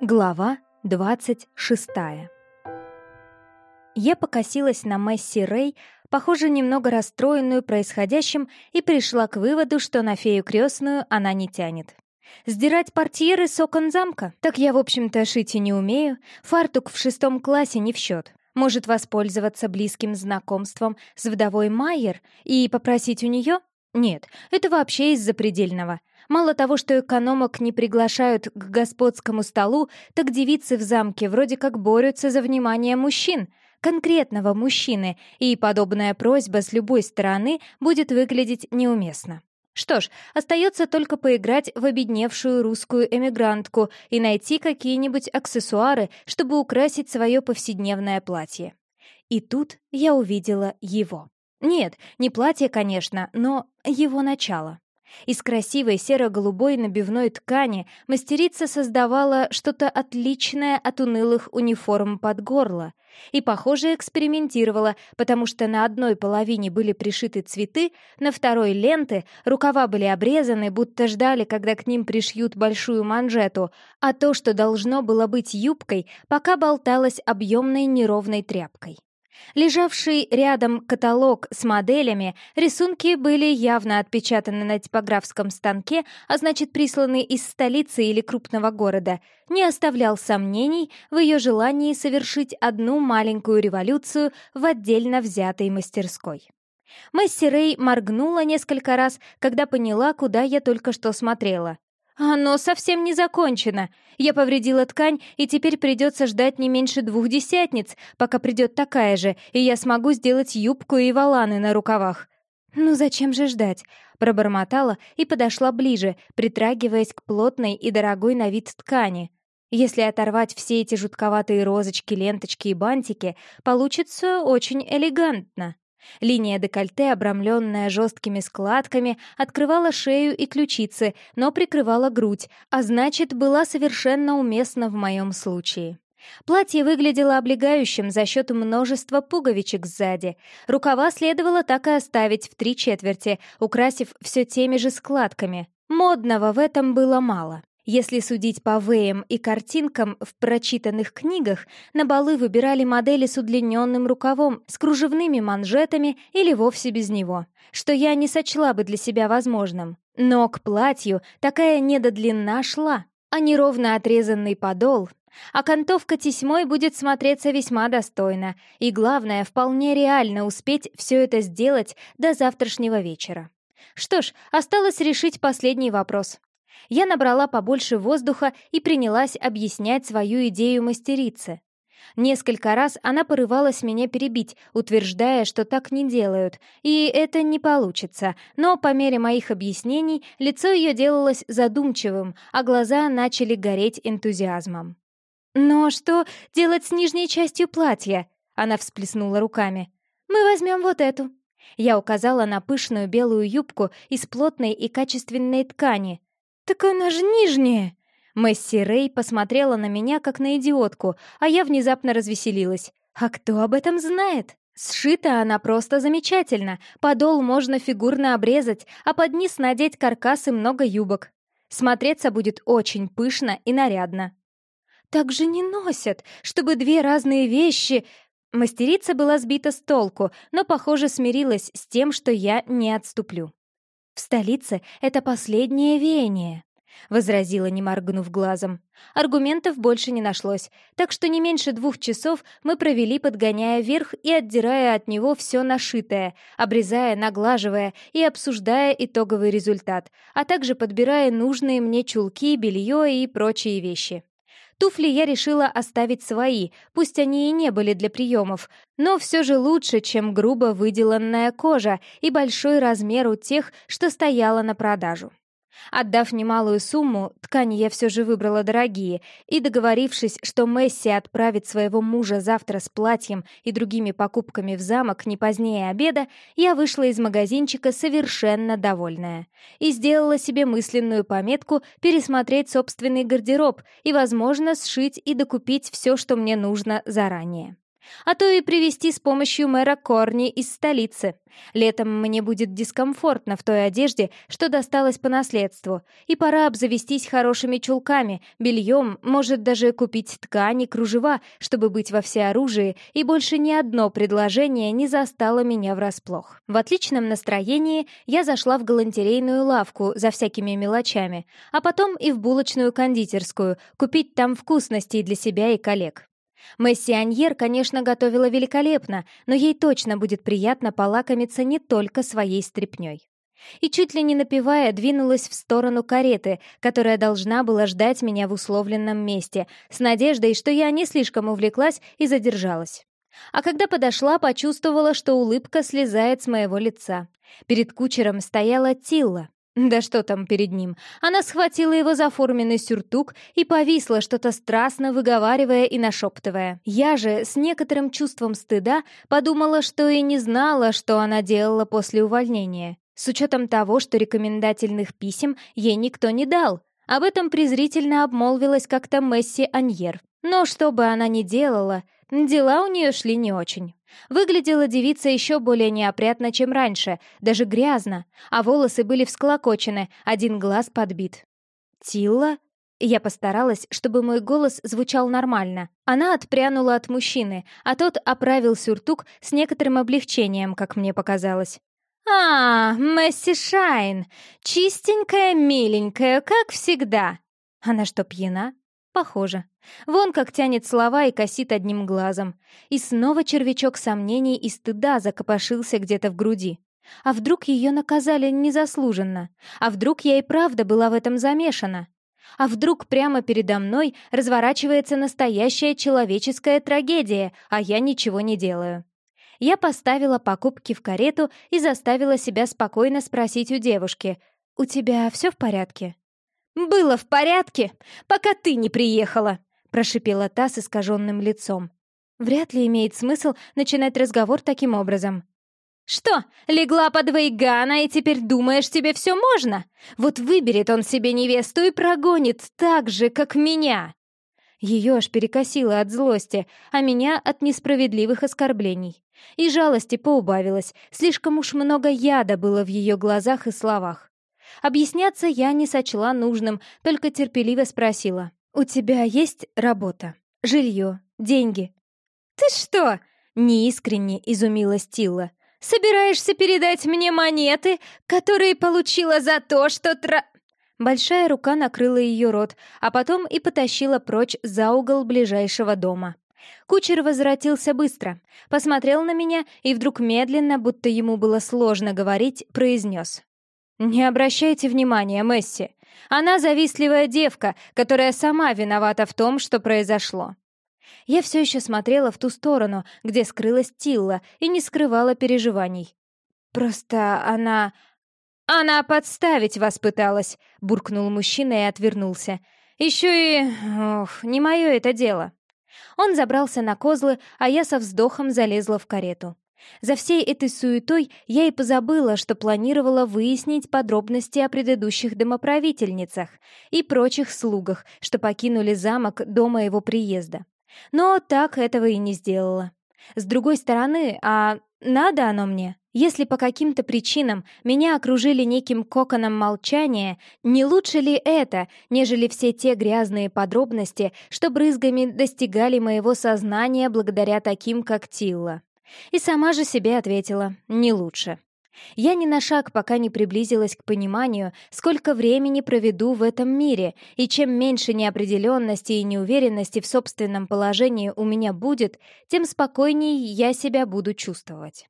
Глава двадцать шестая Я покосилась на Месси Рэй, похоже, немного расстроенную происходящим, и пришла к выводу, что на фею крестную она не тянет. Сдирать портьеры с окон замка? Так я, в общем-то, шить и не умею. Фартук в шестом классе не в счет. Может воспользоваться близким знакомством с вдовой Майер и попросить у нее? Нет, это вообще из запредельного. Мало того, что экономок не приглашают к господскому столу, так девицы в замке вроде как борются за внимание мужчин, конкретного мужчины, и подобная просьба с любой стороны будет выглядеть неуместно. Что ж, остается только поиграть в обедневшую русскую эмигрантку и найти какие-нибудь аксессуары, чтобы украсить свое повседневное платье. И тут я увидела его. Нет, не платье, конечно, но его начало. Из красивой серо-голубой набивной ткани мастерица создавала что-то отличное от унылых униформ под горло. И, похоже, экспериментировала, потому что на одной половине были пришиты цветы, на второй — ленты, рукава были обрезаны, будто ждали, когда к ним пришьют большую манжету, а то, что должно было быть юбкой, пока болталось объемной неровной тряпкой. Лежавший рядом каталог с моделями, рисунки были явно отпечатаны на типографском станке, а значит, присланы из столицы или крупного города, не оставлял сомнений в ее желании совершить одну маленькую революцию в отдельно взятой мастерской. Месси Рэй моргнула несколько раз, когда поняла, куда я только что смотрела. «Оно совсем не закончено. Я повредила ткань, и теперь придется ждать не меньше двух десятниц, пока придет такая же, и я смогу сделать юбку и валаны на рукавах». «Ну зачем же ждать?» — пробормотала и подошла ближе, притрагиваясь к плотной и дорогой на вид ткани. Если оторвать все эти жутковатые розочки, ленточки и бантики, получится очень элегантно. Линия декольте, обрамленная жесткими складками, открывала шею и ключицы, но прикрывала грудь, а значит, была совершенно уместна в моем случае. Платье выглядело облегающим за счет множества пуговичек сзади. Рукава следовало так и оставить в три четверти, украсив все теми же складками. Модного в этом было мало. Если судить по веям и картинкам в прочитанных книгах, на балы выбирали модели с удлиненным рукавом, с кружевными манжетами или вовсе без него, что я не сочла бы для себя возможным. Но к платью такая недодлина шла, а неровно отрезанный подол, а кантовка тесьмой будет смотреться весьма достойно, и главное, вполне реально успеть все это сделать до завтрашнего вечера. Что ж, осталось решить последний вопрос. Я набрала побольше воздуха и принялась объяснять свою идею мастерице. Несколько раз она порывалась меня перебить, утверждая, что так не делают, и это не получится, но по мере моих объяснений лицо ее делалось задумчивым, а глаза начали гореть энтузиазмом. «Но что делать с нижней частью платья?» Она всплеснула руками. «Мы возьмем вот эту». Я указала на пышную белую юбку из плотной и качественной ткани, «Так она же нижняя!» Месси Рэй посмотрела на меня, как на идиотку, а я внезапно развеселилась. «А кто об этом знает?» Сшита она просто замечательно. Подол можно фигурно обрезать, а под низ надеть каркас и много юбок. Смотреться будет очень пышно и нарядно. «Так же не носят, чтобы две разные вещи...» Мастерица была сбита с толку, но, похоже, смирилась с тем, что я не отступлю. «В столице это последнее веяние», — возразила, не моргнув глазом. Аргументов больше не нашлось, так что не меньше двух часов мы провели, подгоняя вверх и отдирая от него все нашитое, обрезая, наглаживая и обсуждая итоговый результат, а также подбирая нужные мне чулки, белье и прочие вещи. Туфли я решила оставить свои, пусть они и не были для приемов, но все же лучше, чем грубо выделанная кожа и большой размер у тех, что стояла на продажу. Отдав немалую сумму, ткани я все же выбрала дорогие, и договорившись, что Месси отправит своего мужа завтра с платьем и другими покупками в замок не позднее обеда, я вышла из магазинчика совершенно довольная. И сделала себе мысленную пометку пересмотреть собственный гардероб и, возможно, сшить и докупить все, что мне нужно заранее. А то и привезти с помощью мэра Корни из столицы. Летом мне будет дискомфортно в той одежде, что досталось по наследству, и пора обзавестись хорошими чулками, бельем, может даже купить ткани, кружева, чтобы быть во всеоружии, и больше ни одно предложение не застало меня врасплох. В отличном настроении я зашла в галантерейную лавку за всякими мелочами, а потом и в булочную кондитерскую, купить там вкусностей для себя и коллег. Месси Аньер, конечно, готовила великолепно, но ей точно будет приятно полакомиться не только своей стряпнёй. И чуть ли не напевая, двинулась в сторону кареты, которая должна была ждать меня в условленном месте, с надеждой, что я не слишком увлеклась и задержалась. А когда подошла, почувствовала, что улыбка слезает с моего лица. Перед кучером стояла Тилла, да что там перед ним? Она схватила его за форменный сюртук и повисла, что-то страстно выговаривая и нашептывая. Я же с некоторым чувством стыда подумала, что и не знала, что она делала после увольнения. С учетом того, что рекомендательных писем ей никто не дал. Об этом презрительно обмолвилась как-то Месси Аньер. Но что бы она ни делала, дела у нее шли не очень. Выглядела девица еще более неопрятно, чем раньше, даже грязно, а волосы были всклокочены, один глаз подбит. «Тилла?» Я постаралась, чтобы мой голос звучал нормально. Она отпрянула от мужчины, а тот оправил сюртук с некоторым облегчением, как мне показалось. «А, Месси Шайн! Чистенькая, миленькая, как всегда!» Она что, пьяна? Похоже. Вон как тянет слова и косит одним глазом. И снова червячок сомнений и стыда закопошился где-то в груди. А вдруг ее наказали незаслуженно? А вдруг я и правда была в этом замешана? А вдруг прямо передо мной разворачивается настоящая человеческая трагедия, а я ничего не делаю? Я поставила покупки в карету и заставила себя спокойно спросить у девушки, «У тебя все в порядке?» «Было в порядке, пока ты не приехала», — прошипела та с искаженным лицом. Вряд ли имеет смысл начинать разговор таким образом. «Что, легла под Вейгана и теперь думаешь, тебе все можно? Вот выберет он себе невесту и прогонит так же, как меня!» Ее аж перекосило от злости, а меня от несправедливых оскорблений. И жалости поубавилось, слишком уж много яда было в ее глазах и словах. Объясняться я не сочла нужным, только терпеливо спросила. «У тебя есть работа? Жилье? Деньги?» «Ты что?» — неискренне изумилась Тилла. «Собираешься передать мне монеты, которые получила за то, что тра...» Большая рука накрыла ее рот, а потом и потащила прочь за угол ближайшего дома. Кучер возвратился быстро, посмотрел на меня и вдруг медленно, будто ему было сложно говорить, произнес. «Не обращайте внимания, Месси. Она завистливая девка, которая сама виновата в том, что произошло». Я все еще смотрела в ту сторону, где скрылась Тилла, и не скрывала переживаний. «Просто она...» «Она подставить вас пыталась», — буркнул мужчина и отвернулся. «Еще и... Ох, не мое это дело». Он забрался на козлы, а я со вздохом залезла в карету. За всей этой суетой я и позабыла, что планировала выяснить подробности о предыдущих домоправительницах и прочих слугах, что покинули замок до моего приезда. Но так этого и не сделала. С другой стороны, а надо оно мне? Если по каким-то причинам меня окружили неким коконом молчания, не лучше ли это, нежели все те грязные подробности, что брызгами достигали моего сознания благодаря таким, как Тилла? И сама же себе ответила «не лучше». Я ни на шаг пока не приблизилась к пониманию, сколько времени проведу в этом мире, и чем меньше неопределенности и неуверенности в собственном положении у меня будет, тем спокойнее я себя буду чувствовать.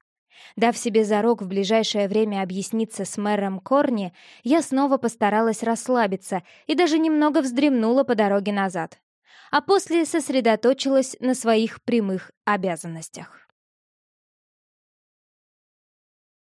Дав себе зарок в ближайшее время объясниться с мэром Корни, я снова постаралась расслабиться и даже немного вздремнула по дороге назад. А после сосредоточилась на своих прямых обязанностях.